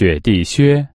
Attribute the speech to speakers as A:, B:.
A: 雪地靴。